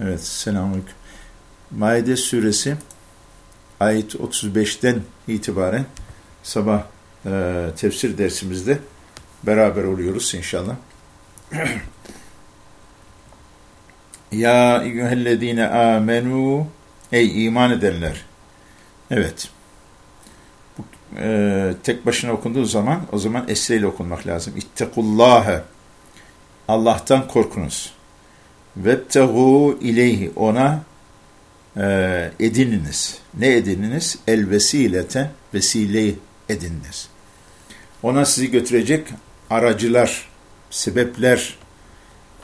Evet, selamünaleyküm. Maide suresi ayet 35'ten itibaren sabah e, tefsir dersimizde beraber oluyoruz inşallah. ya eyyühellezine amenu ey iman edenler. Evet. Bu, e, tek başına okunduğu zaman o zaman esreyle okunmak lazım. İttekullâhe. Allah'tan korkunuz. Vebtehu ileyhi ona e, edininiz. Ne edininiz? El vesilete vesile edininiz. Ona sizi götürecek aracılar, sebepler,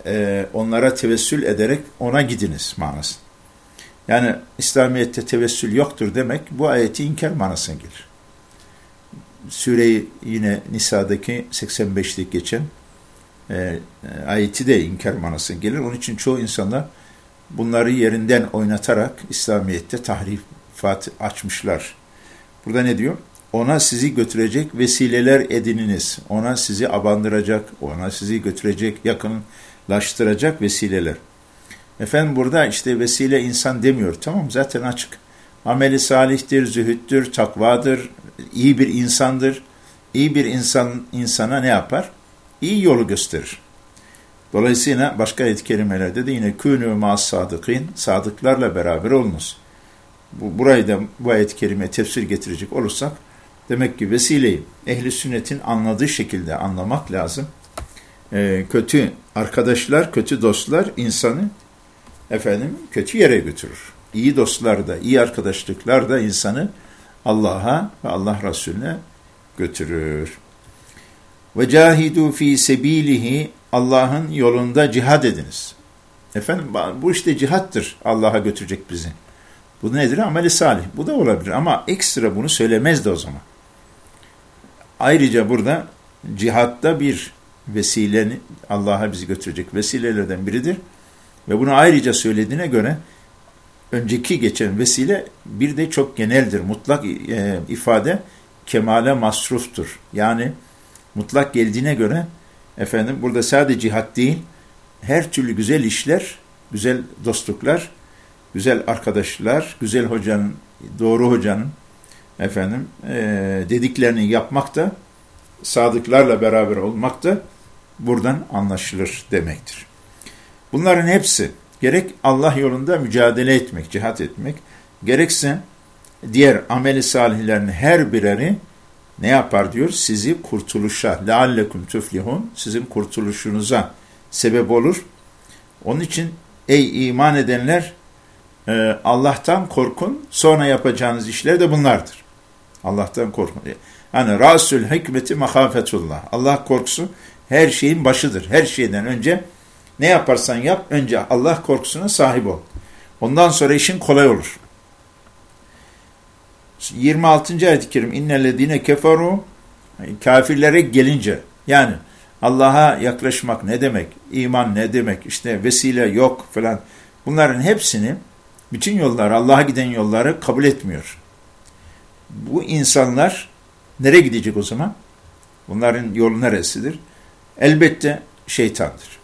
e, onlara tevessül ederek ona gidiniz manası. Yani İslamiyet'te tevessül yoktur demek bu ayeti inkar manasına gelir. Süreyi yine Nisa'daki 85'lik geçen e, ayeti de inkar manasına gelir. Onun için çoğu insanlar bunları yerinden oynatarak İslamiyet'te tahrifat açmışlar. Burada ne diyor? Ona sizi götürecek vesileler edininiz. Ona sizi abandıracak, ona sizi götürecek, yakınlaştıracak vesileler. Efendim burada işte vesile insan demiyor. Tamam zaten açık. Ameli salihtir, zühüttür, takvadır, iyi bir insandır. İyi bir insan insana ne yapar? İyi yolu gösterir. Dolayısıyla başka ayet kelimelerde de yine künü mas sadıkın, sadıklarla beraber olunuz. Bu, burayı da bu ayet kerime tefsir getirecek olursak, demek ki vesileyi ehli sünnetin anladığı şekilde anlamak lazım. Ee, kötü arkadaşlar, kötü dostlar insanı efendim kötü yere götürür. İyi dostlar da, iyi arkadaşlıklar da insanı Allah'a ve Allah Resulüne götürür. Ve cahidu fi sebilihi Allah'ın yolunda cihad ediniz. Efendim bu işte cihattır Allah'a götürecek bizi. Bu nedir? Ameli salih. Bu da olabilir ama ekstra bunu söylemez de o zaman. Ayrıca burada cihatta bir vesile Allah'a bizi götürecek vesilelerden biridir. Ve bunu ayrıca söylediğine göre önceki geçen vesile bir de çok geneldir. Mutlak e, ifade kemale masruftur. Yani mutlak geldiğine göre efendim burada sadece cihat değil her türlü güzel işler, güzel dostluklar, güzel arkadaşlar, güzel hocanın, doğru hocanın efendim e, dediklerini yapmak da sadıklarla beraber olmak da buradan anlaşılır demektir. Bunların hepsi gerek Allah yolunda mücadele etmek, cihat etmek, gerekse diğer ameli salihlerin her bireri ne yapar diyor? Sizi kurtuluşa, leallekum tuflihun, sizin kurtuluşunuza sebep olur. Onun için ey iman edenler e, Allah'tan korkun, sonra yapacağınız işler de bunlardır. Allah'tan korkun. Yani rasül hikmeti mahafetullah. Allah korkusu her şeyin başıdır. Her şeyden önce ne yaparsan yap, önce Allah korkusuna sahip ol. Ondan sonra işin kolay olur. 26. ayet-i kerim innellezine keferu kafirlere gelince yani Allah'a yaklaşmak ne demek? iman ne demek? işte vesile yok falan. Bunların hepsini bütün yollar, Allah'a giden yolları kabul etmiyor. Bu insanlar nereye gidecek o zaman? Bunların yolu neresidir? Elbette şeytandır.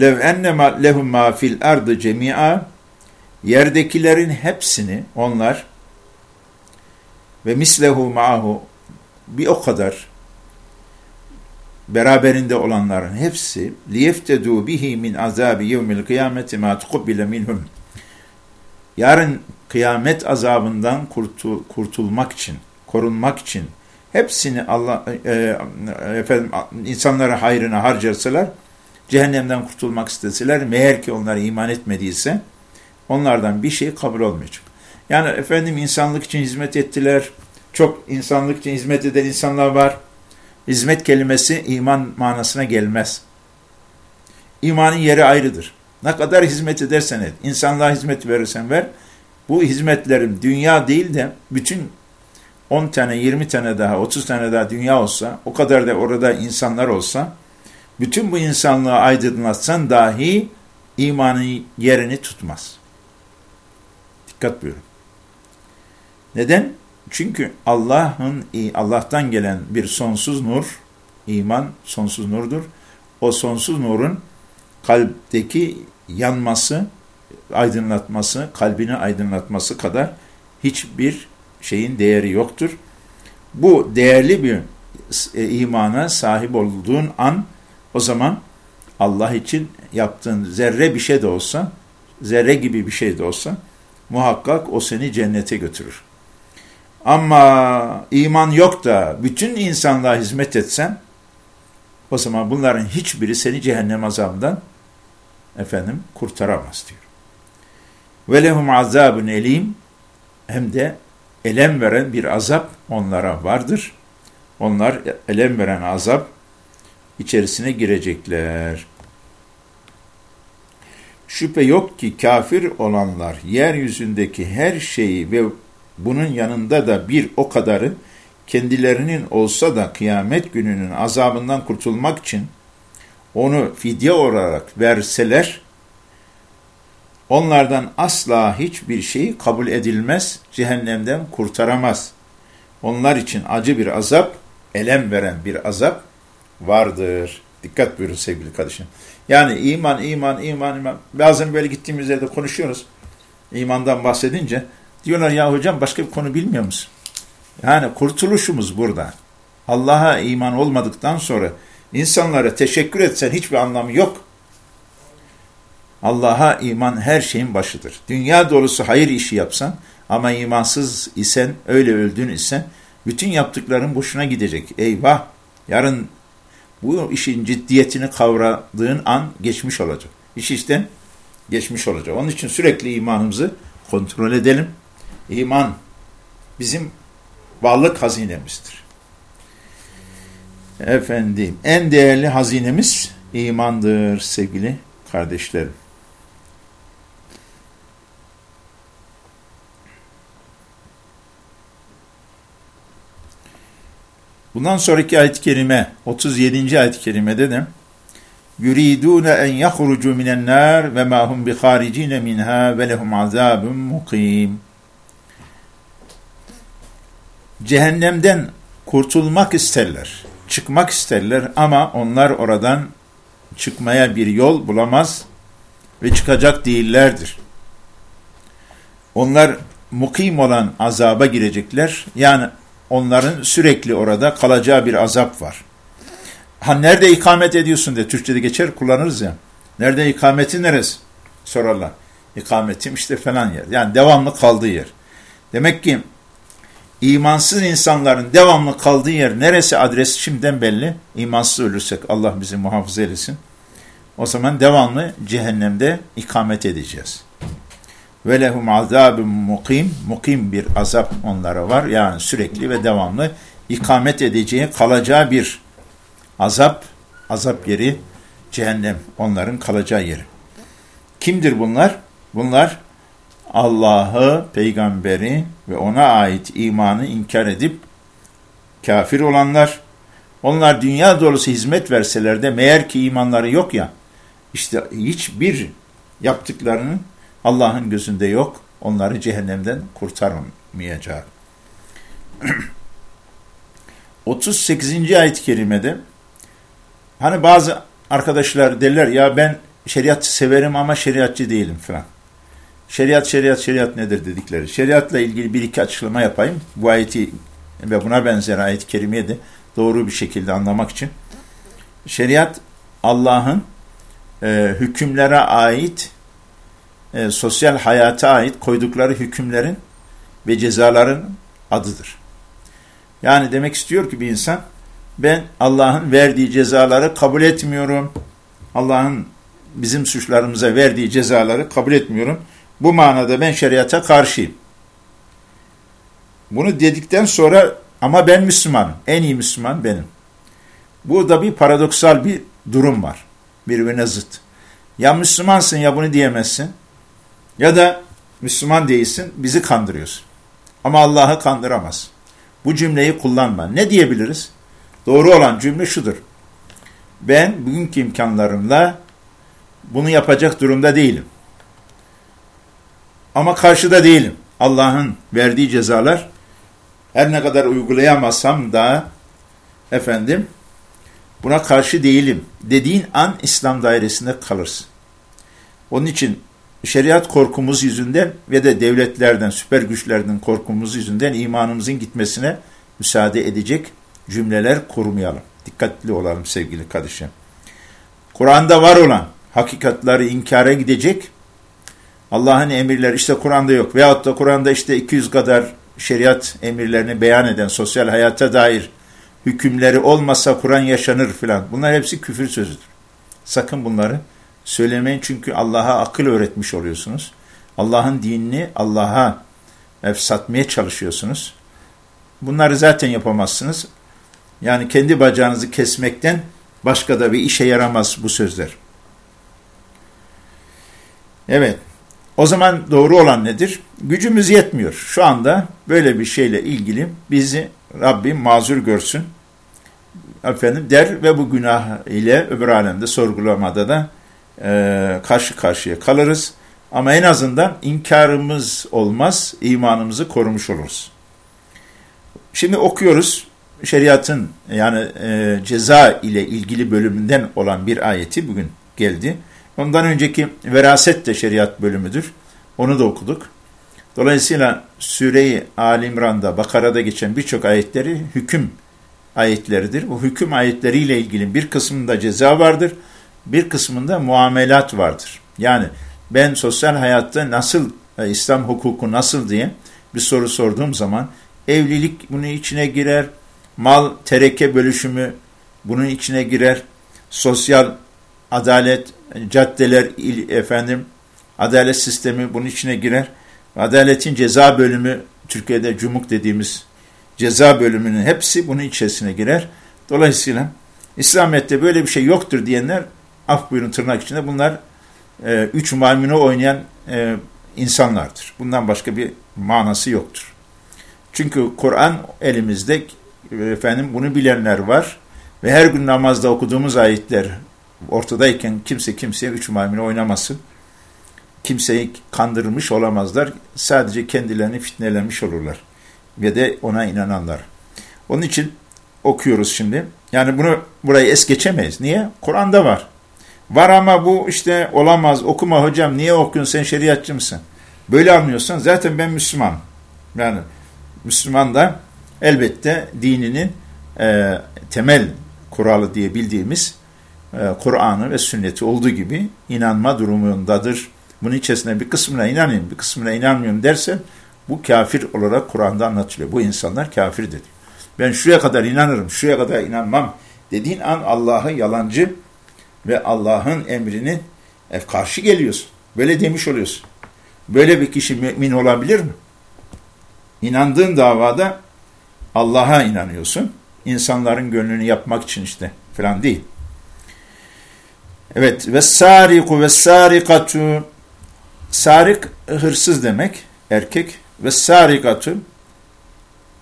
Lev ennema lehum ma fil ardı cemi'a yerdekilerin hepsini onlar ve mislehu ma'ahu bir o kadar beraberinde olanların hepsi liyeftedu bihi min azabi yevmil kıyameti ma tukubbile minhum yarın kıyamet azabından kurtul, kurtulmak için, korunmak için hepsini Allah e, e, efendim insanlara hayrına harcarsalar cehennemden kurtulmak isteseler meğer ki onlar iman etmediyse onlardan bir şey kabul olmayacak. Yani efendim insanlık için hizmet ettiler. Çok insanlık için hizmet eden insanlar var. Hizmet kelimesi iman manasına gelmez. İmanın yeri ayrıdır. Ne kadar hizmet edersen et, insanlığa hizmet verirsen ver, bu hizmetlerin dünya değil de bütün 10 tane, 20 tane daha, 30 tane daha dünya olsa, o kadar da orada insanlar olsa, bütün bu insanlığı aydınlatsan dahi imanın yerini tutmaz. Dikkat buyurun. Neden? Çünkü Allah'ın Allah'tan gelen bir sonsuz nur, iman sonsuz nurdur. O sonsuz nurun kalpteki yanması, aydınlatması, kalbini aydınlatması kadar hiçbir şeyin değeri yoktur. Bu değerli bir e, imana sahip olduğun an o zaman Allah için yaptığın zerre bir şey de olsa, zerre gibi bir şey de olsa muhakkak o seni cennete götürür. Ama iman yok da bütün insanlığa hizmet etsen o zaman bunların hiçbiri seni cehennem azabından efendim kurtaramaz diyor. Ve lehum azabun elim hem de elem veren bir azap onlara vardır. Onlar elem veren azap içerisine girecekler. Şüphe yok ki kafir olanlar yeryüzündeki her şeyi ve bunun yanında da bir o kadarı kendilerinin olsa da kıyamet gününün azabından kurtulmak için onu fidye olarak verseler, onlardan asla hiçbir şey kabul edilmez, cehennemden kurtaramaz. Onlar için acı bir azap, elem veren bir azap vardır. Dikkat buyurun sevgili kardeşim. Yani iman, iman, iman, iman. Bazen böyle gittiğimiz yerde konuşuyoruz. İmandan bahsedince diyorlar ya hocam başka bir konu bilmiyor musun? Yani kurtuluşumuz burada. Allah'a iman olmadıktan sonra insanlara teşekkür etsen hiçbir anlamı yok. Allah'a iman her şeyin başıdır. Dünya dolusu hayır işi yapsan ama imansız isen, öyle öldün isen bütün yaptıkların boşuna gidecek. Eyvah! Yarın bu işin ciddiyetini kavradığın an geçmiş olacak. İş işten geçmiş olacak. Onun için sürekli imanımızı kontrol edelim. İman bizim varlık hazinemizdir. Efendim, en değerli hazinemiz imandır sevgili kardeşlerim. Bundan sonraki ayet-i kerime 37. ayet-i kerimede de yuridun en yahrucu minen nar ve ma hum biharicin minha ve lehum. Cehennemden kurtulmak isterler, çıkmak isterler ama onlar oradan çıkmaya bir yol bulamaz ve çıkacak değillerdir. Onlar mukim olan azaba girecekler. Yani onların sürekli orada kalacağı bir azap var. Ha nerede ikamet ediyorsun de Türkçe'de geçer kullanırız ya. Nerede ikameti neresi? Sorarlar. İkametim işte falan yer. Yani devamlı kaldığı yer. Demek ki imansız insanların devamlı kaldığı yer neresi adres şimdiden belli. İmansız ölürsek Allah bizi muhafaza eylesin. O zaman devamlı cehennemde ikamet edeceğiz ve lehum azabun mukim mukim bir azap onlara var. Yani sürekli ve devamlı ikamet edeceği, kalacağı bir azap, azap yeri cehennem onların kalacağı yeri. Kimdir bunlar? Bunlar Allah'ı, peygamberi ve ona ait imanı inkar edip kafir olanlar, onlar dünya dolusu hizmet verseler de meğer ki imanları yok ya, işte hiçbir yaptıklarının Allah'ın gözünde yok. Onları cehennemden kurtarmayacak. 38. ayet-i kerimede hani bazı arkadaşlar derler ya ben şeriat severim ama şeriatçı değilim falan. Şeriat, şeriat, şeriat nedir dedikleri. Şeriatla ilgili bir iki açıklama yapayım. Bu ayeti ve buna benzer ayet-i kerimeyi de doğru bir şekilde anlamak için. Şeriat Allah'ın e, hükümlere ait e, sosyal hayata ait koydukları hükümlerin ve cezaların adıdır. Yani demek istiyor ki bir insan ben Allah'ın verdiği cezaları kabul etmiyorum. Allah'ın bizim suçlarımıza verdiği cezaları kabul etmiyorum. Bu manada ben şeriata karşıyım. Bunu dedikten sonra ama ben Müslümanım. En iyi Müslüman benim. Burada bir paradoksal bir durum var. Birbirine zıt. Ya Müslümansın ya bunu diyemezsin. Ya da Müslüman değilsin, bizi kandırıyorsun. Ama Allah'ı kandıramaz. Bu cümleyi kullanma. Ne diyebiliriz? Doğru olan cümle şudur. Ben bugünkü imkanlarımla bunu yapacak durumda değilim. Ama karşıda değilim. Allah'ın verdiği cezalar her ne kadar uygulayamazsam da efendim buna karşı değilim dediğin an İslam dairesinde kalırsın. Onun için şeriat korkumuz yüzünden ve de devletlerden, süper güçlerden korkumuz yüzünden imanımızın gitmesine müsaade edecek cümleler kurmayalım. Dikkatli olalım sevgili kardeşim. Kur'an'da var olan hakikatları inkara gidecek, Allah'ın emirleri işte Kur'an'da yok veyahut da Kur'an'da işte 200 kadar şeriat emirlerini beyan eden sosyal hayata dair hükümleri olmasa Kur'an yaşanır filan. Bunlar hepsi küfür sözüdür. Sakın bunları söylemeyin çünkü Allah'a akıl öğretmiş oluyorsunuz. Allah'ın dinini Allah'a satmaya çalışıyorsunuz. Bunları zaten yapamazsınız. Yani kendi bacağınızı kesmekten başka da bir işe yaramaz bu sözler. Evet. O zaman doğru olan nedir? Gücümüz yetmiyor. Şu anda böyle bir şeyle ilgili bizi Rabbim mazur görsün. Efendim der ve bu günah ile öbür alemde sorgulamada da e, karşı karşıya kalırız. Ama en azından inkarımız olmaz, imanımızı korumuş oluruz. Şimdi okuyoruz şeriatın yani e, ceza ile ilgili bölümünden olan bir ayeti bugün geldi. Ondan önceki veraset de şeriat bölümüdür. Onu da okuduk. Dolayısıyla Süre-i Alimran'da, Bakara'da geçen birçok ayetleri hüküm ayetleridir. Bu hüküm ayetleriyle ilgili bir kısmında ceza vardır, bir kısmında muamelat vardır. Yani ben sosyal hayatta nasıl, e, İslam hukuku nasıl diye bir soru sorduğum zaman evlilik bunun içine girer, mal tereke bölüşümü bunun içine girer, sosyal adalet, caddeler, il, efendim, adalet sistemi bunun içine girer. Adaletin ceza bölümü, Türkiye'de cumuk dediğimiz ceza bölümünün hepsi bunun içerisine girer. Dolayısıyla İslamiyet'te böyle bir şey yoktur diyenler, af buyurun tırnak içinde, bunlar e, üç maymunu oynayan e, insanlardır. Bundan başka bir manası yoktur. Çünkü Kur'an elimizde, efendim bunu bilenler var ve her gün namazda okuduğumuz ayetler ortadayken kimse kimseye üç maymunu oynamasın. Kimseyi kandırmış olamazlar. Sadece kendilerini fitnelemiş olurlar. Ve de ona inananlar. Onun için okuyoruz şimdi. Yani bunu burayı es geçemeyiz. Niye? Kur'an'da var. Var ama bu işte olamaz. Okuma hocam. Niye okuyorsun? Sen şeriatçı mısın? Böyle anlıyorsan zaten ben Müslüman. Yani Müslüman da elbette dininin e, temel kuralı diye bildiğimiz Kur'an'ı ve sünneti olduğu gibi inanma durumundadır. Bunun içerisinde bir kısmına inanayım, bir kısmına inanmıyorum dersen bu kafir olarak Kur'an'da anlatılıyor. Bu insanlar kafir dedi. Ben şuraya kadar inanırım, şuraya kadar inanmam dediğin an Allah'ı yalancı ve Allah'ın emrini e, karşı geliyorsun. Böyle demiş oluyorsun. Böyle bir kişi mümin olabilir mi? İnandığın davada Allah'a inanıyorsun. İnsanların gönlünü yapmak için işte falan değil. Evet ve sariku ve sarikatu sarik hırsız demek erkek ve sarikatu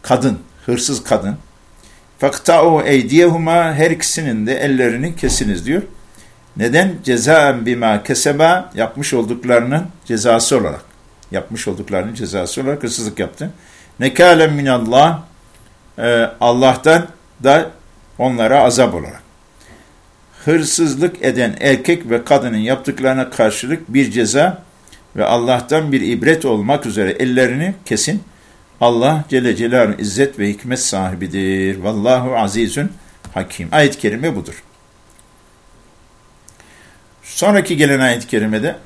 kadın hırsız kadın. Fakta'u eydiyehuma her ikisinin de ellerini kesiniz diyor. Neden? Cezaen bima keseba yapmış olduklarının cezası olarak. Yapmış olduklarının cezası olarak hırsızlık yaptı. Nekalen minallah e, Allah'tan da onlara azap olarak hırsızlık eden erkek ve kadının yaptıklarına karşılık bir ceza ve Allah'tan bir ibret olmak üzere ellerini kesin. Allah Celle Celaluhu izzet ve hikmet sahibidir. Vallahu azizün hakim. Ayet-i kerime budur. Sonraki gelen ayet-i kerimede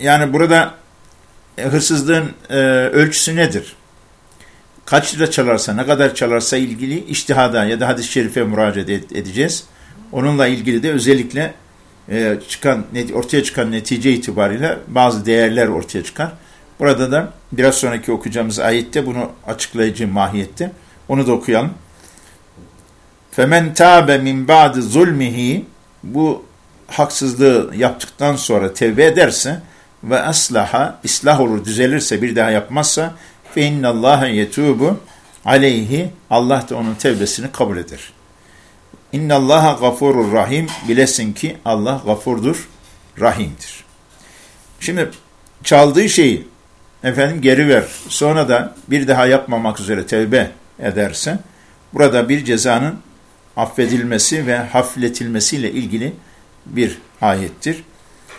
yani burada e, hırsızlığın e, ölçüsü nedir? Kaç lira çalarsa, ne kadar çalarsa ilgili iştihada ya da hadis-i şerife müracaat edeceğiz. Onunla ilgili de özellikle e, çıkan ortaya çıkan netice itibariyle bazı değerler ortaya çıkar. Burada da biraz sonraki okuyacağımız ayette bunu açıklayıcı mahiyette. Onu da okuyalım. Femen tabe min ba'di zulmihi bu haksızlığı yaptıktan sonra tevbe ederse ve aslaha islah olur düzelirse bir daha yapmazsa fe innallaha yetubu aleyhi Allah da onun tevbesini kabul eder. İnnallaha gafurur rahim. Bilesin ki Allah gafurdur, rahimdir. Şimdi çaldığı şeyi efendim geri ver. Sonra da bir daha yapmamak üzere tevbe ederse burada bir cezanın affedilmesi ve hafifletilmesiyle ilgili bir ayettir.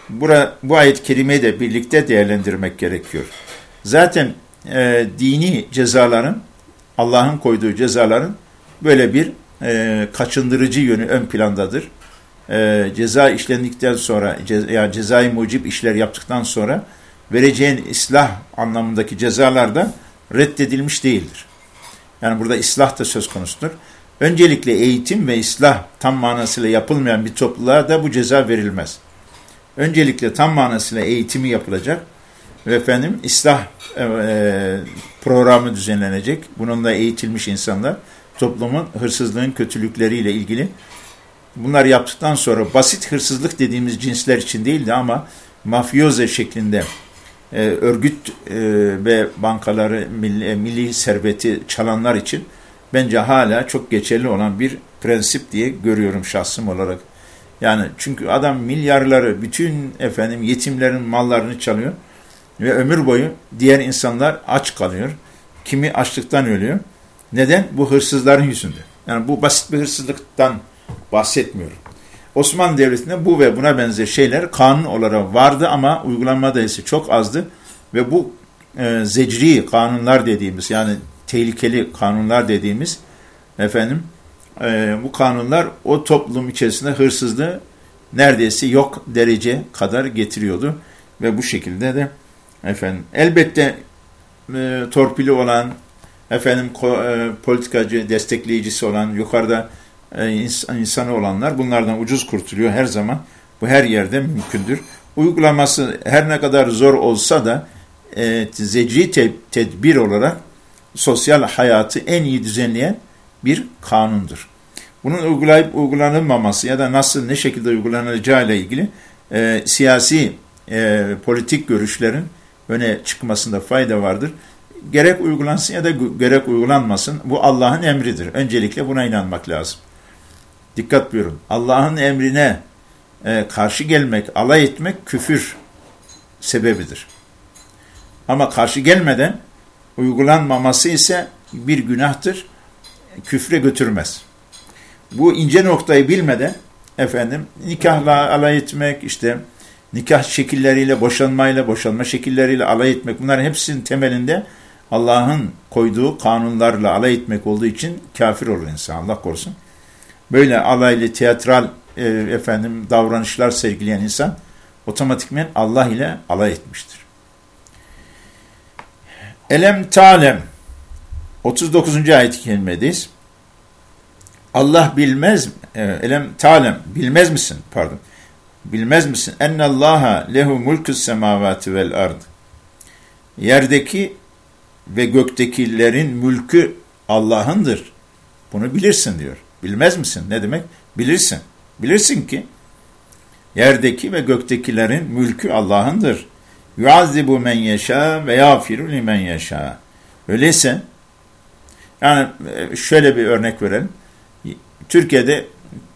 bura, bu ayet-i kerimeyi de birlikte değerlendirmek gerekiyor. Zaten e, dini cezaların, Allah'ın koyduğu cezaların böyle bir e, kaçındırıcı yönü ön plandadır. E, ceza işlendikten sonra, ce, yani cezai mucib işler yaptıktan sonra vereceğin ıslah anlamındaki cezalar da reddedilmiş değildir. Yani burada ıslah da söz konusudur. Öncelikle eğitim ve ıslah tam manasıyla yapılmayan bir topluluğa da bu ceza verilmez. Öncelikle tam manasıyla eğitimi yapılacak ve efendim ıslah e, programı düzenlenecek. Bununla eğitilmiş insanlar toplumun hırsızlığın kötülükleriyle ilgili bunlar yaptıktan sonra basit hırsızlık dediğimiz cinsler için değildi ama mafyoze şeklinde e, örgüt e, ve bankaları milli, milli serveti çalanlar için bence hala çok geçerli olan bir prensip diye görüyorum şahsım olarak. Yani çünkü adam milyarları, bütün efendim yetimlerin mallarını çalıyor ve ömür boyu diğer insanlar aç kalıyor. Kimi açlıktan ölüyor. Neden? Bu hırsızların yüzünde. Yani bu basit bir hırsızlıktan bahsetmiyorum. Osmanlı Devleti'nde bu ve buna benzer şeyler kanun olarak vardı ama uygulanmada ise çok azdı. Ve bu e, zecri kanunlar dediğimiz yani tehlikeli kanunlar dediğimiz efendim e, bu kanunlar o toplum içerisinde hırsızlığı neredeyse yok derece kadar getiriyordu. Ve bu şekilde de efendim elbette e, torpili olan efendim e, politikacı destekleyicisi olan yukarıda e, insanı olanlar bunlardan ucuz kurtuluyor her zaman. Bu her yerde mümkündür. Uygulaması her ne kadar zor olsa da e, zecri te tedbir olarak sosyal hayatı en iyi düzenleyen bir kanundur. Bunun uygulayıp uygulanılmaması ya da nasıl ne şekilde uygulanacağı ile ilgili e, siyasi e, politik görüşlerin öne çıkmasında fayda vardır. Gerek uygulansın ya da gerek uygulanmasın bu Allah'ın emridir. Öncelikle buna inanmak lazım. Dikkat buyurun. Allah'ın emrine e, karşı gelmek, alay etmek küfür sebebidir. Ama karşı gelmeden uygulanmaması ise bir günahtır, küfre götürmez. Bu ince noktayı bilmeden efendim nikahla alay etmek, işte nikah şekilleriyle, boşanmayla, boşanma şekilleriyle alay etmek bunların hepsinin temelinde Allah'ın koyduğu kanunlarla alay etmek olduğu için kafir olur insan. Allah korusun. Böyle alaylı, teatral e, efendim davranışlar sergileyen insan otomatikmen Allah ile alay etmiştir. Elem talem 39. ayet-i. Allah bilmez e, elem talem bilmez misin? Pardon. Bilmez misin? Ennallaha lehu mulkus semavati vel ard. Yerdeki ve göktekilerin mülkü Allah'ındır. Bunu bilirsin diyor. Bilmez misin? Ne demek? Bilirsin. Bilirsin ki yerdeki ve göktekilerin mülkü Allah'ındır. Yuazzibu men yeşâ ve yâfiru limen yeşâ. Öyleyse yani e, şöyle bir örnek verelim. Türkiye'de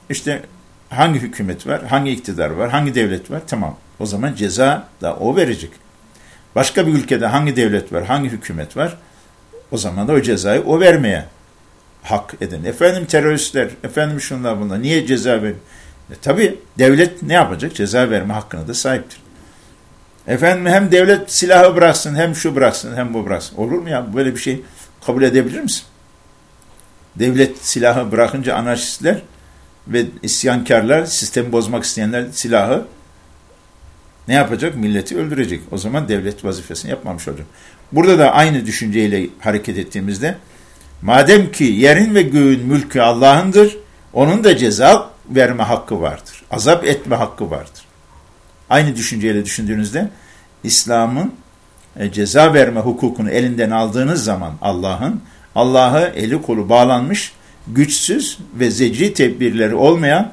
işte hangi hükümet var, hangi iktidar var, hangi devlet var? Tamam. O zaman ceza da o verecek. Başka bir ülkede hangi devlet var, hangi hükümet var? O zaman da o cezayı o vermeye hak eden. Efendim teröristler, efendim şunlar bunlar. Niye ceza verir? E, tabii devlet ne yapacak? Ceza verme hakkına da sahiptir. Efendim hem devlet silahı bıraksın, hem şu bıraksın, hem bu bıraksın. Olur mu ya? Böyle bir şey kabul edebilir misin? Devlet silahı bırakınca anarşistler ve isyankarlar, sistemi bozmak isteyenler silahı ne yapacak? Milleti öldürecek. O zaman devlet vazifesini yapmamış olacak. Burada da aynı düşünceyle hareket ettiğimizde madem ki yerin ve göğün mülkü Allah'ındır, onun da ceza verme hakkı vardır. Azap etme hakkı vardır. Aynı düşünceyle düşündüğünüzde İslam'ın e, ceza verme hukukunu elinden aldığınız zaman Allah'ın Allah'ı eli kolu bağlanmış, güçsüz ve zecri tedbirleri olmayan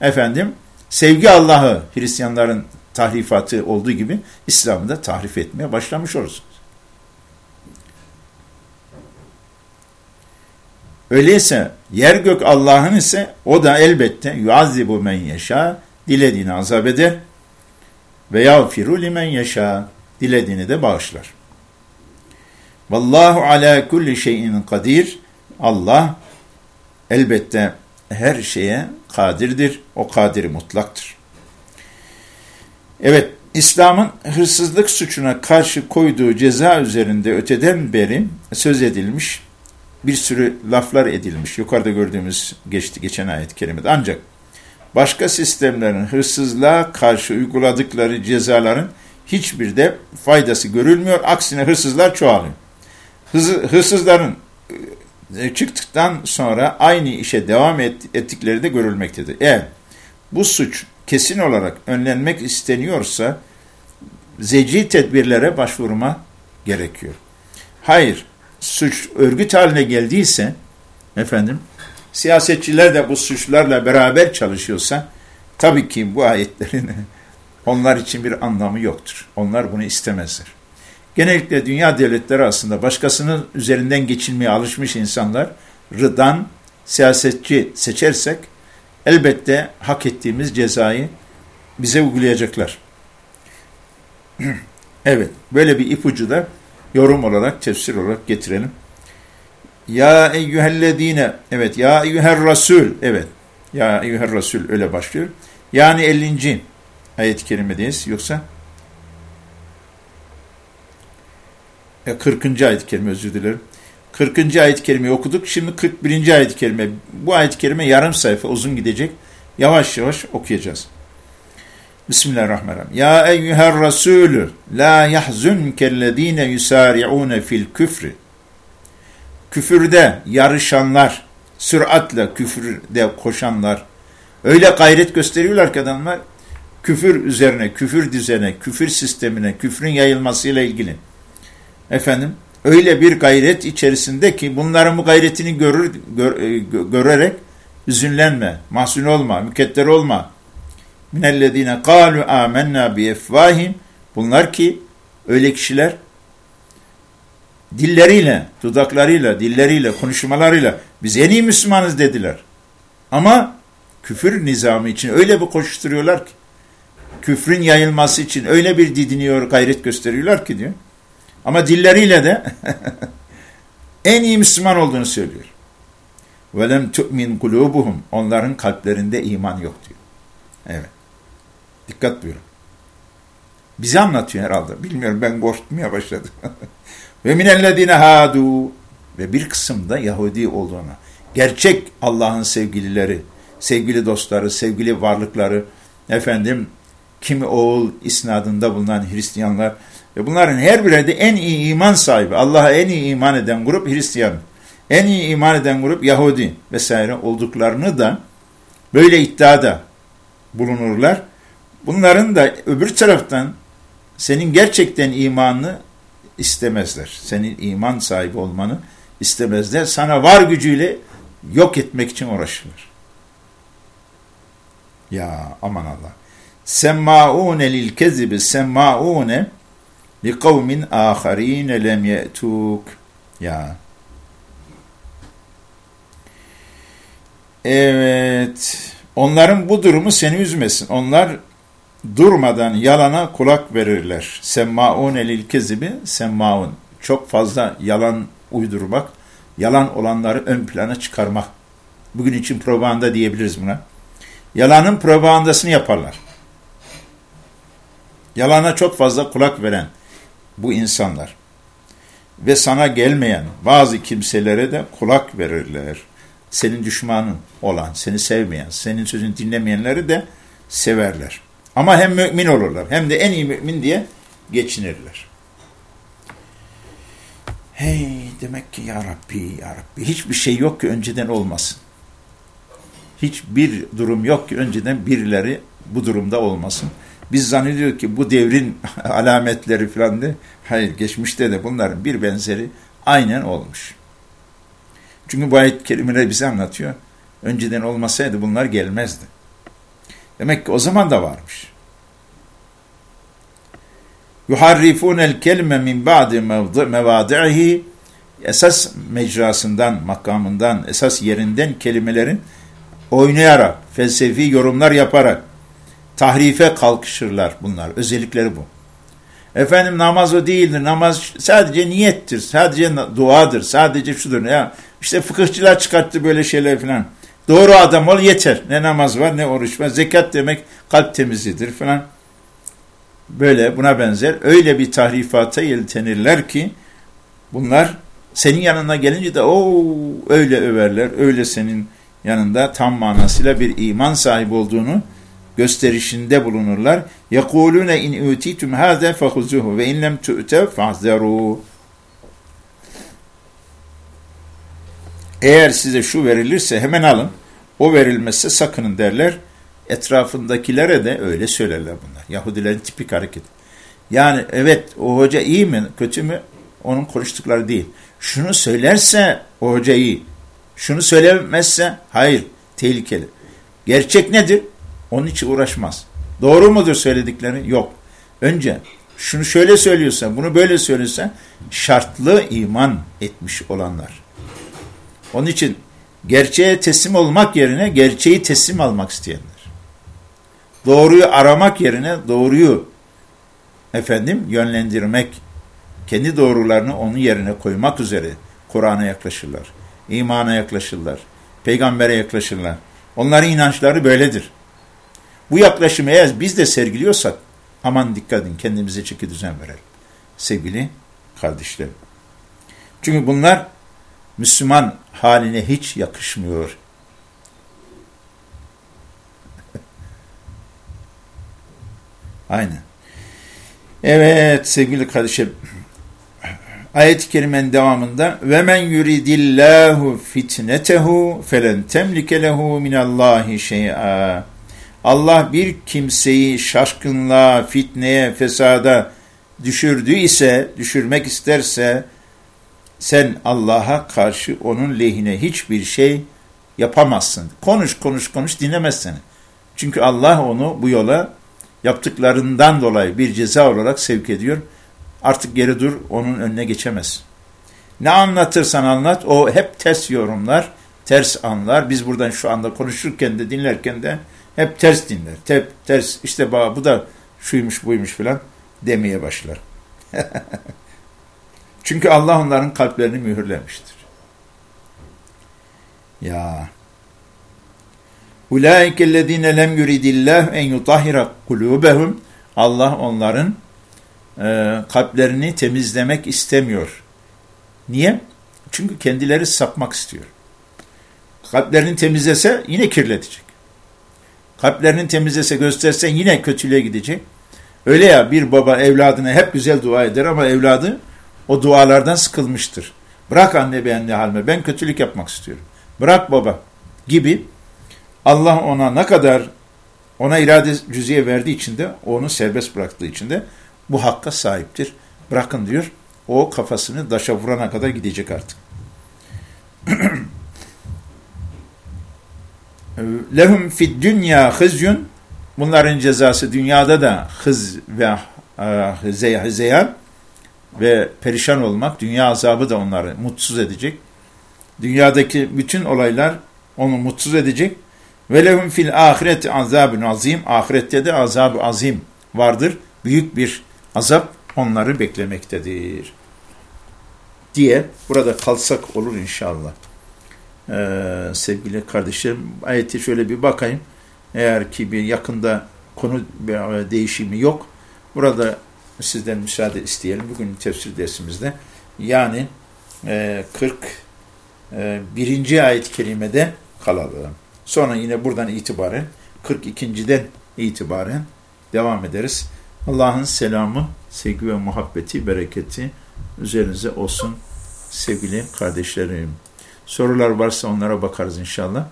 efendim sevgi Allah'ı Hristiyanların tahrifatı olduğu gibi İslam'ı da tahrif etmeye başlamış olursunuz. Öyleyse yer gök Allah'ın ise o da elbette yuazzibu men yeşâ dilediğini azap eder ve yağfiru limen yeşâ dilediğini de bağışlar. Vallahu ala kulli şeyin kadir. Allah elbette her şeye kadirdir. O kadiri mutlaktır. Evet, İslam'ın hırsızlık suçuna karşı koyduğu ceza üzerinde öteden beri söz edilmiş, bir sürü laflar edilmiş. Yukarıda gördüğümüz geçti geçen ayet-i kerimede. Ancak başka sistemlerin hırsızlığa karşı uyguladıkları cezaların hiçbir de faydası görülmüyor. Aksine hırsızlar çoğalıyor. Hırsızların e, çıktıktan sonra aynı işe devam ettikleri de görülmektedir. Eğer bu suç kesin olarak önlenmek isteniyorsa zeci tedbirlere başvurma gerekiyor. Hayır, suç örgüt haline geldiyse efendim siyasetçiler de bu suçlarla beraber çalışıyorsa tabii ki bu ayetlerin onlar için bir anlamı yoktur. Onlar bunu istemezler. Genellikle dünya devletleri aslında başkasının üzerinden geçilmeye alışmış insanlar rıdan siyasetçi seçersek elbette hak ettiğimiz cezayı bize uygulayacaklar. evet, böyle bir ipucu da yorum olarak, tefsir olarak getirelim. Ya eyyühellezine, evet, ya eyyüher rasul, evet, ya eyyüher rasul öyle başlıyor. Yani 50. ayet-i kerimedeyiz. Yoksa 40. ayet-i kerime özür dilerim. 40. ayet-i kerimeyi okuduk. Şimdi 41. ayet-i kerime. Bu ayet-i kerime yarım sayfa uzun gidecek. Yavaş yavaş okuyacağız. Bismillahirrahmanirrahim. Ya eyyüher Resulü la yahzunkellezine yusari'une fil küfri. Küfürde yarışanlar, süratle küfürde koşanlar, öyle gayret gösteriyorlar ki adamlar, küfür üzerine, küfür düzene, küfür sistemine, küfrün yayılmasıyla ilgili. Efendim, öyle bir gayret içerisinde ki bunların bu gayretini görür, gör, e, görerek üzünlenme, mahzun olma, mükedder olma. Minellezine kalu amennâ bi efvahim. Bunlar ki öyle kişiler dilleriyle, dudaklarıyla, dilleriyle, konuşmalarıyla biz en iyi Müslümanız dediler. Ama küfür nizamı için öyle bir koşturuyorlar ki, küfrün yayılması için öyle bir didiniyor, gayret gösteriyorlar ki diyor. Ama dilleriyle de en iyi Müslüman olduğunu söylüyor. وَلَمْ تُؤْمِنْ قُلُوبُهُمْ Onların kalplerinde iman yok diyor. Evet. Dikkat buyurun. Bizi anlatıyor herhalde. Bilmiyorum ben korkmaya başladım. ve minellezine hadu ve bir kısımda Yahudi olduğuna. Gerçek Allah'ın sevgilileri, sevgili dostları, sevgili varlıkları, efendim kimi oğul isnadında bulunan Hristiyanlar ve bunların her biri de en iyi iman sahibi, Allah'a en iyi iman eden grup Hristiyan, en iyi iman eden grup Yahudi vesaire olduklarını da böyle iddiada bulunurlar. Bunların da öbür taraftan senin gerçekten imanını istemezler. Senin iman sahibi olmanı istemezler. Sana var gücüyle yok etmek için uğraşırlar. Ya aman Allah. Semma'une lil kezibi semma'une kavmin aharine lem ye'tuk. Ya. Evet. Onların bu durumu seni üzmesin. Onlar durmadan yalana kulak verirler. Semmaun elil kezibi semmaun. Çok fazla yalan uydurmak, yalan olanları ön plana çıkarmak. Bugün için propaganda diyebiliriz buna. Yalanın propagandasını yaparlar. Yalana çok fazla kulak veren bu insanlar ve sana gelmeyen bazı kimselere de kulak verirler. Senin düşmanın olan, seni sevmeyen, senin sözünü dinlemeyenleri de severler. Ama hem mümin olurlar hem de en iyi mümin diye geçinirler. Hey demek ki ya Rabbi ya Rabbi hiçbir şey yok ki önceden olmasın. Hiçbir durum yok ki önceden birileri bu durumda olmasın. Biz zannediyor ki bu devrin alametleri falan de hayır geçmişte de bunların bir benzeri aynen olmuş. Çünkü bu ayet kelimeleri bize anlatıyor. Önceden olmasaydı bunlar gelmezdi. Demek ki o zaman da varmış. Yuharrifûnel kelime min ba'di mevadi'ihi esas mecrasından, makamından, esas yerinden kelimelerin oynayarak, felsefi yorumlar yaparak tahrife kalkışırlar bunlar. Özellikleri bu. Efendim namaz o değildir. Namaz sadece niyettir. Sadece duadır. Sadece şudur. Ya işte fıkıhçılar çıkarttı böyle şeyler falan. Doğru adam ol yeter. Ne namaz var ne oruç var. Zekat demek kalp temizliğidir falan. böyle buna benzer öyle bir tahrifata yeltenirler ki bunlar senin yanına gelince de o öyle överler, öyle senin yanında tam manasıyla bir iman sahibi olduğunu gösterişinde bulunurlar. يَقُولُونَ in اُوتِيتُمْ هَذَا فَخُزُهُ ve in lem tu'te فَحْذَرُوا Eğer size şu verilirse hemen alın, o verilmezse sakının derler. Etrafındakilere de öyle söylerler bunlar. Yahudilerin tipik hareket. Yani evet o hoca iyi mi, kötü mü? Onun konuştukları değil. Şunu söylerse o hoca iyi. Şunu söylemezse hayır, tehlikeli. Gerçek nedir? Onun için uğraşmaz. Doğru mudur söyledikleri? Yok. Önce şunu şöyle söylüyorsa, bunu böyle söylüyorsa şartlı iman etmiş olanlar. Onun için gerçeğe teslim olmak yerine gerçeği teslim almak isteyenler. Doğruyu aramak yerine doğruyu efendim yönlendirmek, kendi doğrularını onun yerine koymak üzere Kur'an'a yaklaşırlar. imana yaklaşırlar. Peygambere yaklaşırlar. Onların inançları böyledir. Bu yaklaşımı eğer biz de sergiliyorsak aman dikkat edin kendimize çeki düzen verelim. Sevgili kardeşlerim. Çünkü bunlar Müslüman haline hiç yakışmıyor. Aynen. Evet sevgili kardeşim. Ayet-i kerimenin devamında ve men yuridillahu fitnetehu felen temlike lehu minallahi şey'a. Allah bir kimseyi şaşkınlığa, fitneye, fesada düşürdüyse, düşürmek isterse sen Allah'a karşı onun lehine hiçbir şey yapamazsın. Konuş konuş konuş dinlemez seni. Çünkü Allah onu bu yola yaptıklarından dolayı bir ceza olarak sevk ediyor. Artık geri dur onun önüne geçemez. Ne anlatırsan anlat o hep ters yorumlar, ters anlar. Biz buradan şu anda konuşurken de dinlerken de hep ters dinler. Hep ters işte bu da şuymuş buymuş filan demeye başlar. Çünkü Allah onların kalplerini mühürlemiştir. Ya Ulaikellezine lem yuridillah en yutahhira kulubehum Allah onların e, kalplerini temizlemek istemiyor. Niye? Çünkü kendileri sapmak istiyor. Kalplerini temizlese yine kirletecek. Kalplerini temizlese gösterse yine kötülüğe gidecek. Öyle ya bir baba evladına hep güzel dua eder ama evladı o dualardan sıkılmıştır. Bırak anne ne halime ben kötülük yapmak istiyorum. Bırak baba gibi Allah ona ne kadar ona irade cüziye verdiği için de onu serbest bıraktığı için de bu hakka sahiptir. Bırakın diyor. O kafasını daşa vurana kadar gidecek artık. Lehum fid dünya hızyun bunların cezası dünyada da hız ve hızeyan ve perişan olmak, dünya azabı da onları mutsuz edecek. Dünyadaki bütün olaylar onu mutsuz edecek. Ve lehum fil ahireti azabun azim. Ahirette de azab azim vardır. Büyük bir azap onları beklemektedir. Diye burada kalsak olur inşallah. Ee, sevgili kardeşlerim ayeti şöyle bir bakayım. Eğer ki bir yakında konu değişimi yok. Burada sizden müsaade isteyelim. Bugün tefsir dersimizde yani e, 41. E, ayet-i kerimede kalalım. Sonra yine buradan itibaren 42.den itibaren devam ederiz. Allah'ın selamı, sevgi ve muhabbeti, bereketi üzerinize olsun sevgili kardeşlerim. Sorular varsa onlara bakarız inşallah.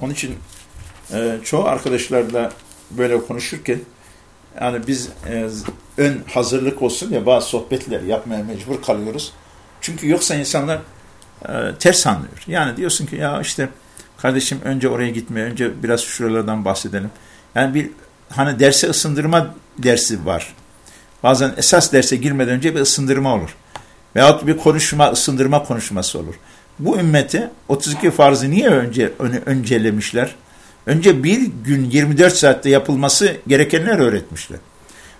Onun için e, çoğu arkadaşlarla böyle konuşurken yani biz e, ön hazırlık olsun ya bazı sohbetler yapmaya mecbur kalıyoruz. Çünkü yoksa insanlar e, ters anlıyor. Yani diyorsun ki ya işte kardeşim önce oraya gitme, önce biraz şuralardan bahsedelim. Yani bir hani derse ısındırma dersi var. Bazen esas derse girmeden önce bir ısındırma olur. Veyahut bir konuşma, ısındırma konuşması olur. Bu ümmeti 32 farzı niye önce öncelemişler? Önce bir gün 24 saatte yapılması gerekenler öğretmişler.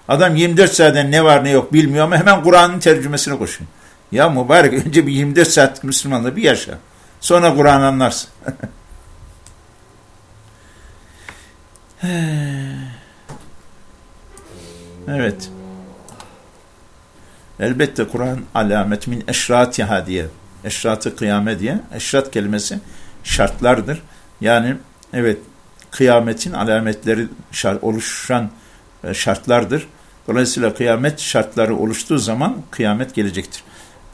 Adam 24 saatten ne var ne yok bilmiyor ama hemen Kur'an'ın tercümesine koşuyor. Ya mübarek önce bir 24 saat Müslümanla bir yaşa. Sonra Kur'an anlarsın. Evet. Elbette Kur'an alamet min eşratiha diye, eşratı kıyame diye, eşrat kelimesi şartlardır. Yani evet kıyametin alametleri şart, oluşan e, şartlardır. Dolayısıyla kıyamet şartları oluştuğu zaman kıyamet gelecektir.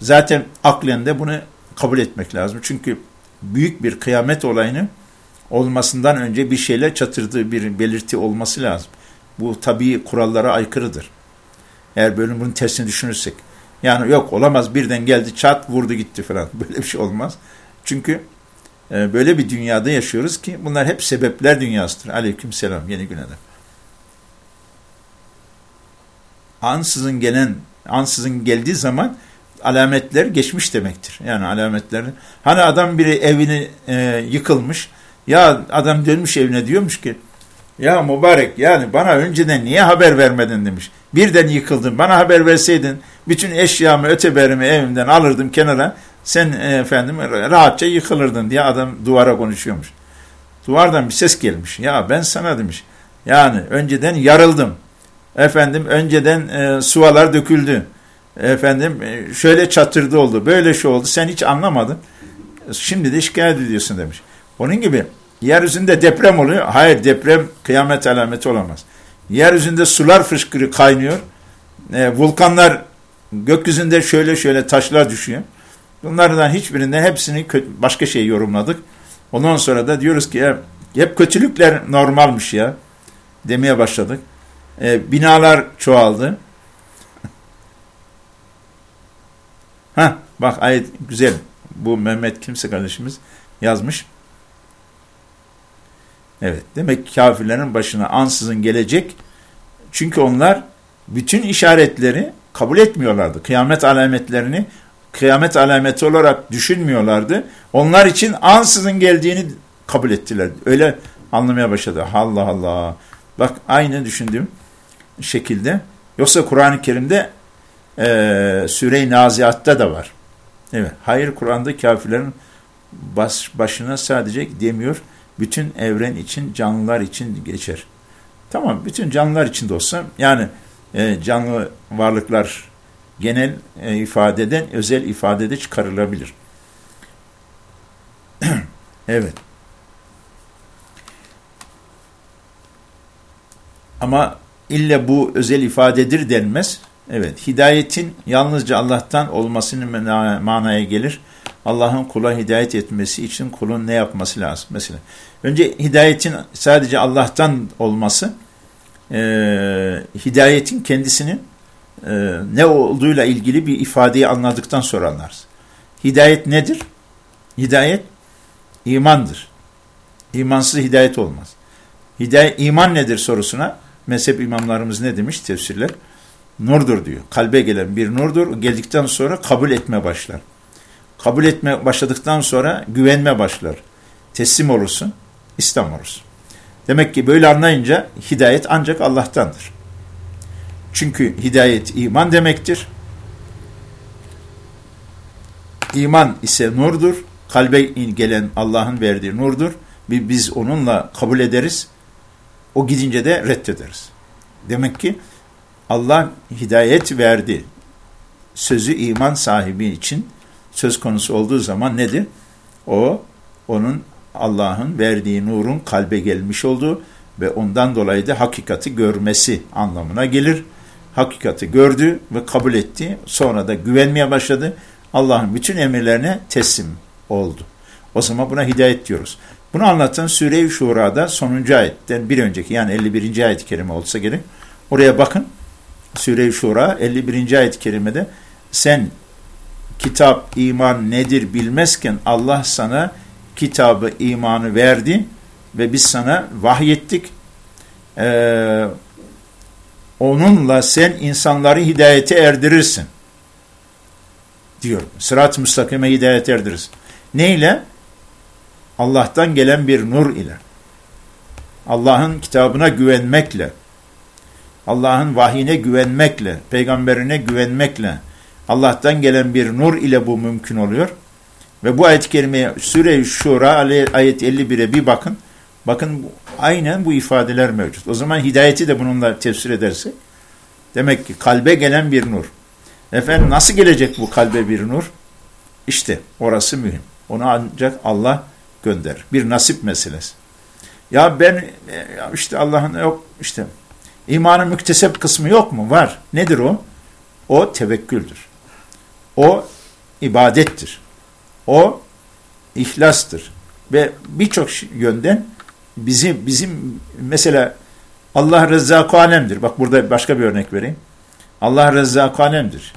Zaten aklen de bunu kabul etmek lazım. Çünkü büyük bir kıyamet olayını olmasından önce bir şeyle çatırdığı bir belirti olması lazım. Bu tabii kurallara aykırıdır. Eğer böyle bunun tersini düşünürsek. Yani yok olamaz birden geldi çat vurdu gitti falan. Böyle bir şey olmaz. Çünkü e, böyle bir dünyada yaşıyoruz ki bunlar hep sebepler dünyasıdır. Aleyküm selam yeni güne de. Ansızın gelen, ansızın geldiği zaman alametler geçmiş demektir. Yani alametlerin. Hani adam biri evini e, yıkılmış. Ya adam dönmüş evine diyormuş ki ya mübarek yani bana önceden niye haber vermedin demiş. Birden yıkıldım bana haber verseydin bütün eşyamı öteberimi evimden alırdım kenara sen e, efendim rahatça yıkılırdın diye adam duvara konuşuyormuş. Duvardan bir ses gelmiş ya ben sana demiş yani önceden yarıldım efendim önceden e, suvalar döküldü efendim e, şöyle çatırdı oldu böyle şey oldu sen hiç anlamadın şimdi de şikayet ediyorsun demiş. Onun gibi Yeryüzünde deprem oluyor. Hayır deprem kıyamet alameti olamaz. Yeryüzünde sular fışkırı kaynıyor. E, vulkanlar gökyüzünde şöyle şöyle taşlar düşüyor. Bunlardan hiçbirinden hepsini başka şey yorumladık. Ondan sonra da diyoruz ki ya, hep kötülükler normalmiş ya demeye başladık. E, binalar çoğaldı. ha bak ayet güzel. Bu Mehmet kimse kardeşimiz yazmış. Evet demek ki kafirlerin başına ansızın gelecek. Çünkü onlar bütün işaretleri kabul etmiyorlardı. Kıyamet alametlerini kıyamet alameti olarak düşünmüyorlardı. Onlar için ansızın geldiğini kabul ettiler. Öyle anlamaya başladı. Allah Allah. Bak aynı düşündüğüm şekilde. Yoksa Kur'an-ı Kerim'de e, Süre-i Naziat'ta da var. Evet. Hayır Kur'an'da kafirlerin baş, başına sadece demiyor bütün evren için, canlılar için geçer. Tamam, bütün canlılar için de olsa, yani e, canlı varlıklar genel e, ifadeden özel ifadede çıkarılabilir. evet. Ama ille bu özel ifadedir denmez. Evet, hidayetin yalnızca Allah'tan olmasının manaya gelir. Allah'ın kula hidayet etmesi için kulun ne yapması lazım? Mesela önce hidayetin sadece Allah'tan olması, e, hidayetin kendisinin e, ne olduğuyla ilgili bir ifadeyi anladıktan sonra anlarız. Hidayet nedir? Hidayet imandır. İmansız hidayet olmaz. Hidayet, iman nedir sorusuna mezhep imamlarımız ne demiş tefsirler? Nurdur diyor. Kalbe gelen bir nurdur. Geldikten sonra kabul etme başlar. Kabul etme başladıktan sonra güvenme başlar. Teslim olursun, İslam olursun. Demek ki böyle anlayınca hidayet ancak Allah'tandır. Çünkü hidayet iman demektir. İman ise nurdur. Kalbe gelen Allah'ın verdiği nurdur. Biz onunla kabul ederiz. O gidince de reddederiz. Demek ki Allah hidayet verdi. Sözü iman sahibi için söz konusu olduğu zaman nedir? O, onun Allah'ın verdiği nurun kalbe gelmiş olduğu ve ondan dolayı da hakikati görmesi anlamına gelir. Hakikati gördü ve kabul etti. Sonra da güvenmeye başladı. Allah'ın bütün emirlerine teslim oldu. O zaman buna hidayet diyoruz. Bunu anlatan Sure-i Şura'da sonuncu ayetten bir önceki yani 51. ayet-i kerime olsa gerek. Oraya bakın. Sure-i Şura 51. ayet-i kerimede sen kitap, iman nedir bilmezken Allah sana kitabı, imanı verdi ve biz sana vahyettik. Ee, onunla sen insanları hidayete erdirirsin. Diyor. Sırat-ı müstakime hidayet erdirirsin. Neyle? Allah'tan gelen bir nur ile. Allah'ın kitabına güvenmekle. Allah'ın vahyine güvenmekle. Peygamberine güvenmekle Allah'tan gelen bir nur ile bu mümkün oluyor. Ve bu ayet-i kerimeye Süre-i Şura ayet 51'e bir bakın. Bakın aynen bu ifadeler mevcut. O zaman hidayeti de bununla tefsir edersek demek ki kalbe gelen bir nur. Efendim nasıl gelecek bu kalbe bir nur? İşte orası mühim. Onu ancak Allah gönderir. Bir nasip meselesi. Ya ben ya işte Allah'ın yok işte imanın müktesep kısmı yok mu? Var. Nedir o? O tevekküldür. O ibadettir. O ihlastır. Ve birçok yönden bizim bizim mesela Allah Rezzak-ı Alem'dir. Bak burada başka bir örnek vereyim. Allah Rezzak-ı Alem'dir.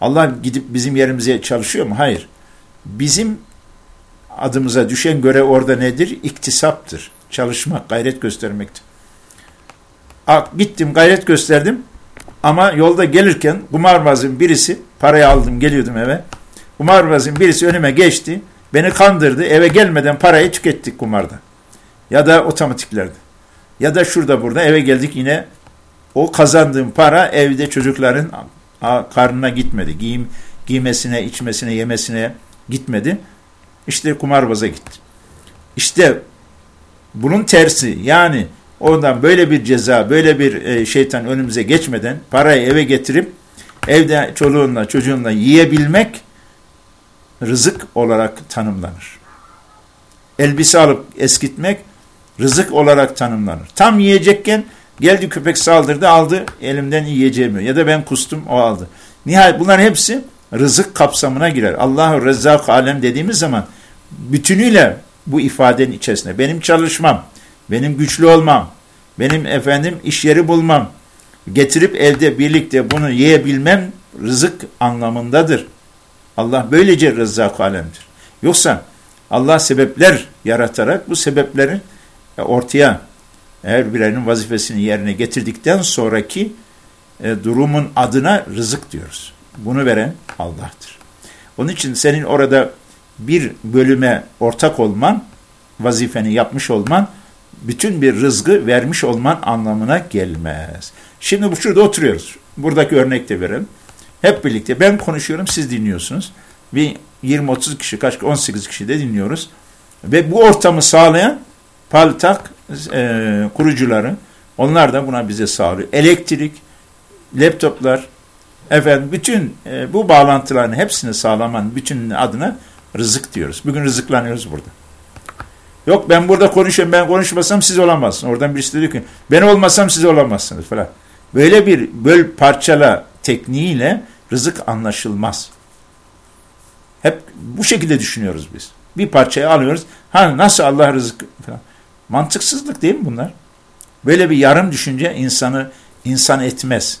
Allah gidip bizim yerimize çalışıyor mu? Hayır. Bizim adımıza düşen görev orada nedir? İktisaptır. Çalışmak, gayret göstermektir. Gittim, gayret gösterdim. Ama yolda gelirken kumarbazın birisi, parayı aldım, geliyordum eve. Kumarbazın birisi önüme geçti. Beni kandırdı. Eve gelmeden parayı tükettik kumarda. Ya da otomatiklerde. Ya da şurada burada eve geldik yine o kazandığım para evde çocukların karnına gitmedi. Giyim, giymesine, içmesine, yemesine gitmedi. İşte kumarbaza gitti. İşte bunun tersi yani ondan böyle bir ceza, böyle bir e, şeytan önümüze geçmeden parayı eve getirip evde çoluğunla çocuğunla yiyebilmek rızık olarak tanımlanır. Elbise alıp eskitmek rızık olarak tanımlanır. Tam yiyecekken geldi köpek saldırdı aldı elimden yiyeceğimi ya da ben kustum o aldı. Nihayet bunların hepsi rızık kapsamına girer. Allahu Rezzak alem dediğimiz zaman bütünüyle bu ifadenin içerisinde benim çalışmam, benim güçlü olmam, benim efendim iş yeri bulmam, getirip evde birlikte bunu yiyebilmem rızık anlamındadır. Allah böylece Rezzak alemdir. Yoksa Allah sebepler yaratarak bu sebeplerin ortaya her birinin vazifesini yerine getirdikten sonraki e, durumun adına rızık diyoruz. Bunu veren Allah'tır. Onun için senin orada bir bölüme ortak olman, vazifeni yapmış olman, bütün bir rızgı vermiş olman anlamına gelmez. Şimdi şurada oturuyoruz. Buradaki örnekte verelim. Hep birlikte ben konuşuyorum, siz dinliyorsunuz. Bir 20-30 kişi, kaç 18 kişi de dinliyoruz. Ve bu ortamı sağlayan paltak e, kurucuları, onlar da buna bize sağlıyor. Elektrik, laptoplar, efendim bütün e, bu bağlantıların hepsini sağlamanın bütün adına rızık diyoruz. Bugün rızıklanıyoruz burada. Yok ben burada konuşuyorum, ben konuşmasam siz olamazsınız. Oradan birisi diyor ki ben olmasam siz olamazsınız falan. Böyle bir böl parçala tekniğiyle rızık anlaşılmaz. Hep bu şekilde düşünüyoruz biz. Bir parçayı alıyoruz. Ha nasıl Allah rızık falan. Mantıksızlık değil mi bunlar? Böyle bir yarım düşünce insanı insan etmez.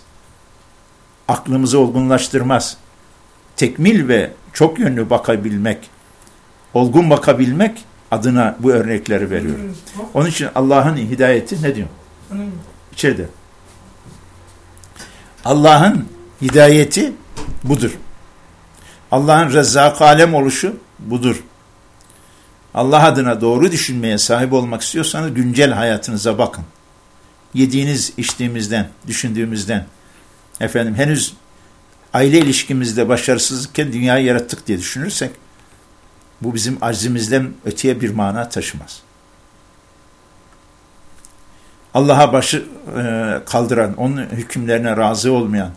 Aklımızı olgunlaştırmaz. Tekmil ve çok yönlü bakabilmek, olgun bakabilmek adına bu örnekleri veriyorum. Onun için Allah'ın hidayeti ne diyor? İçeride. Allah'ın hidayeti budur. Allah'ın rezzak alem oluşu budur. Allah adına doğru düşünmeye sahip olmak istiyorsanız güncel hayatınıza bakın. Yediğiniz, içtiğimizden, düşündüğümüzden, efendim henüz aile ilişkimizde başarısızlıkken dünyayı yarattık diye düşünürsek, bu bizim acizimizden öteye bir mana taşımaz. Allah'a başı e, kaldıran, onun hükümlerine razı olmayan,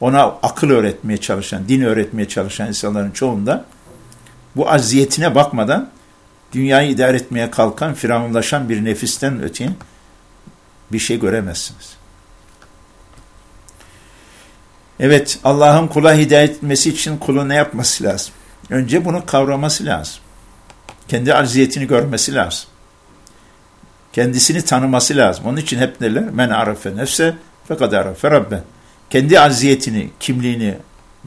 ona akıl öğretmeye çalışan, din öğretmeye çalışan insanların çoğunda bu aziyetine bakmadan dünyayı idare etmeye kalkan, firavunlaşan bir nefisten öteye bir şey göremezsiniz. Evet, Allah'ın kula hidayet etmesi için kulu ne yapması lazım? Önce bunu kavraması lazım. Kendi acziyetini görmesi lazım. Kendisini tanıması lazım. Onun için hep neler? Men arafe nefse fekad arafe rabbe. Kendi acziyetini, kimliğini,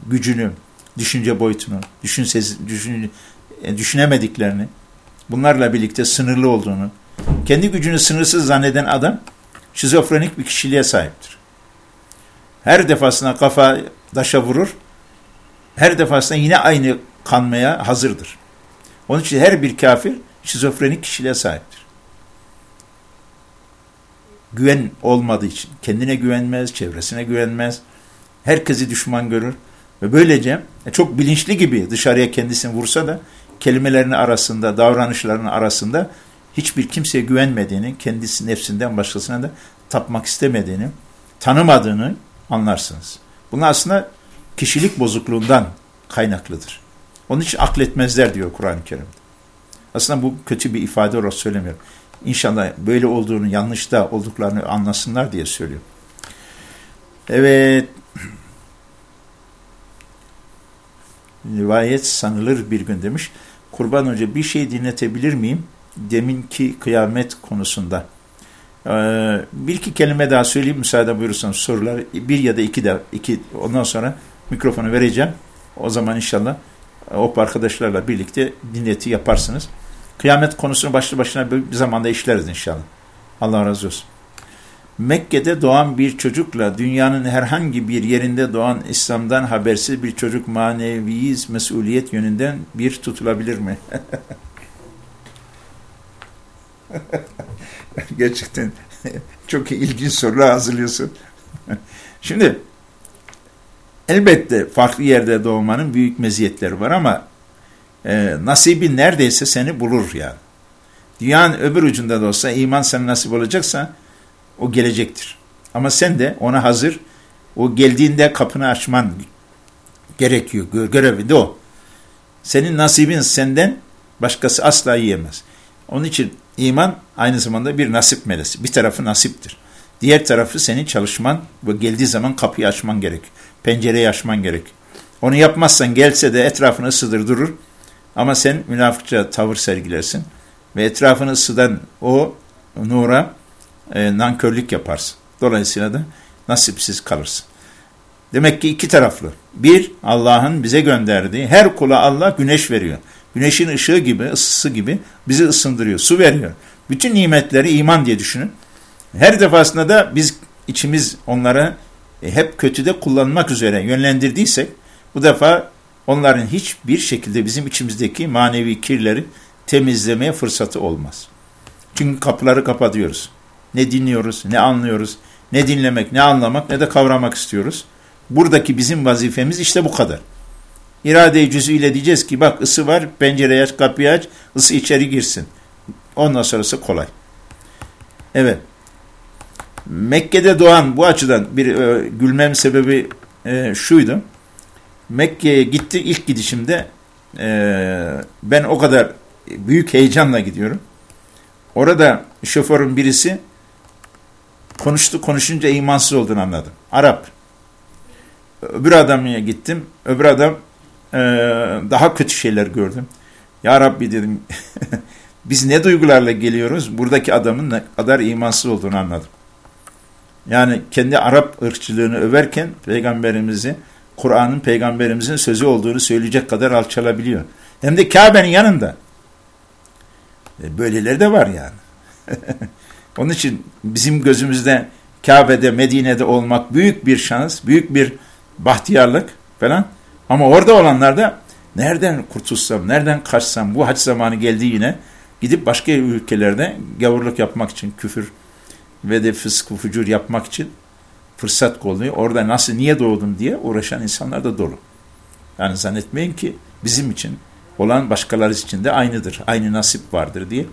gücünü, düşünce boyutunu, düşünsez, düşün, e, düşünemediklerini, bunlarla birlikte sınırlı olduğunu, kendi gücünü sınırsız zanneden adam şizofrenik bir kişiliğe sahiptir. Her defasında kafa daşa vurur, her defasında yine aynı kanmaya hazırdır. Onun için her bir kafir şizofrenik kişiliğe sahiptir. Güven olmadığı için kendine güvenmez, çevresine güvenmez, herkesi düşman görür ve böylece e, çok bilinçli gibi dışarıya kendisini vursa da kelimelerinin arasında, davranışlarının arasında hiçbir kimseye güvenmediğini, kendisi nefsinden başkasına da tapmak istemediğini, tanımadığını anlarsınız. Bunlar aslında kişilik bozukluğundan kaynaklıdır. Onun için akletmezler diyor Kur'an-ı Kerim'de. Aslında bu kötü bir ifade olarak söylemiyorum. İnşallah böyle olduğunu, yanlışta olduklarını anlasınlar diye söylüyor. Evet. Rivayet sanılır bir gün demiş. Kurban Hoca bir şey dinletebilir miyim? Deminki kıyamet konusunda. Ee, bir iki kelime daha söyleyeyim müsaade buyurursanız sorular. Bir ya da iki de iki ondan sonra mikrofonu vereceğim. O zaman inşallah o arkadaşlarla birlikte dinleti yaparsınız. Kıyamet konusunu başlı başına bir zamanda işleriz inşallah. Allah razı olsun. Mekke'de doğan bir çocukla dünyanın herhangi bir yerinde doğan İslam'dan habersiz bir çocuk manevi mesuliyet yönünden bir tutulabilir mi? Gerçekten çok ilginç sorular hazırlıyorsun. Şimdi elbette farklı yerde doğmanın büyük meziyetleri var ama e, nasibin neredeyse seni bulur yani. Dünyanın öbür ucunda da olsa iman sana nasip olacaksa o gelecektir. Ama sen de ona hazır o geldiğinde kapını açman gerekiyor. Görevi de o. Senin nasibin senden başkası asla yiyemez. Onun için iman aynı zamanda bir nasip melesi. Bir tarafı nasiptir. Diğer tarafı senin çalışman ve geldiği zaman kapıyı açman gerek. Pencereyi açman gerek. Onu yapmazsan gelse de etrafını ısıdır durur. Ama sen münafıkça tavır sergilersin. Ve etrafını ısıdan o nura e, nankörlük yaparsın. Dolayısıyla da nasipsiz kalırsın. Demek ki iki taraflı. Bir, Allah'ın bize gönderdiği, her kula Allah güneş veriyor. Güneşin ışığı gibi, ısısı gibi bizi ısındırıyor, su veriyor. Bütün nimetleri iman diye düşünün. Her defasında da biz içimiz onlara e, hep kötüde kullanmak üzere yönlendirdiysek, bu defa onların hiçbir şekilde bizim içimizdeki manevi kirleri temizlemeye fırsatı olmaz. Çünkü kapıları kapatıyoruz. Ne dinliyoruz, ne anlıyoruz, ne dinlemek, ne anlamak, ne de kavramak istiyoruz. Buradaki bizim vazifemiz işte bu kadar. İrade-i cüzüyle diyeceğiz ki bak ısı var, pencereyi aç, kapıyı aç, ısı içeri girsin. Ondan sonrası kolay. Evet. Mekke'de doğan bu açıdan bir e, gülmem sebebi e, şuydu. Mekke'ye gitti ilk gidişimde e, ben o kadar büyük heyecanla gidiyorum. Orada şoförün birisi konuştu konuşunca imansız olduğunu anladım. Arap. Öbür adamya gittim. Öbür adam e, daha kötü şeyler gördüm. Ya Rabbi dedim biz ne duygularla geliyoruz? Buradaki adamın ne kadar imansız olduğunu anladım. Yani kendi Arap ırkçılığını överken peygamberimizi Kur'an'ın peygamberimizin sözü olduğunu söyleyecek kadar alçalabiliyor. Hem de Kabe'nin yanında. E, böyleleri de var yani. Onun için bizim gözümüzde Kabe'de, Medine'de olmak büyük bir şans, büyük bir bahtiyarlık falan. Ama orada olanlar da nereden kurtulsam, nereden kaçsam, bu haç zamanı geldi yine gidip başka ülkelerde gavurluk yapmak için, küfür ve de fısk, fucur yapmak için fırsat kolluyor. Orada nasıl, niye doğdum diye uğraşan insanlar da dolu. Yani zannetmeyin ki bizim için olan başkaları için de aynıdır. Aynı nasip vardır diye.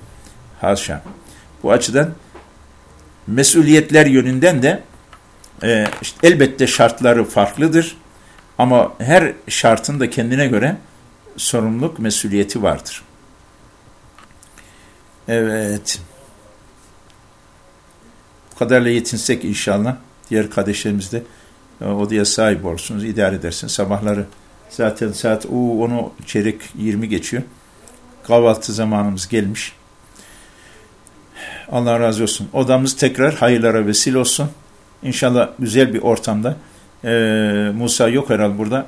Haşa. Bu açıdan mesuliyetler yönünden de e, işte elbette şartları farklıdır. Ama her şartın da kendine göre sorumluluk, mesuliyeti vardır. Evet. Bu kadarla yetinsek inşallah. Diğer kardeşlerimiz de e, odaya sahip olursunuz, idare edersin. Sabahları zaten saat o onu çeyrek 20 geçiyor. Kahvaltı zamanımız gelmiş. Allah razı olsun. Odamız tekrar hayırlara vesile olsun. İnşallah güzel bir ortamda. Ee, Musa yok herhalde burada.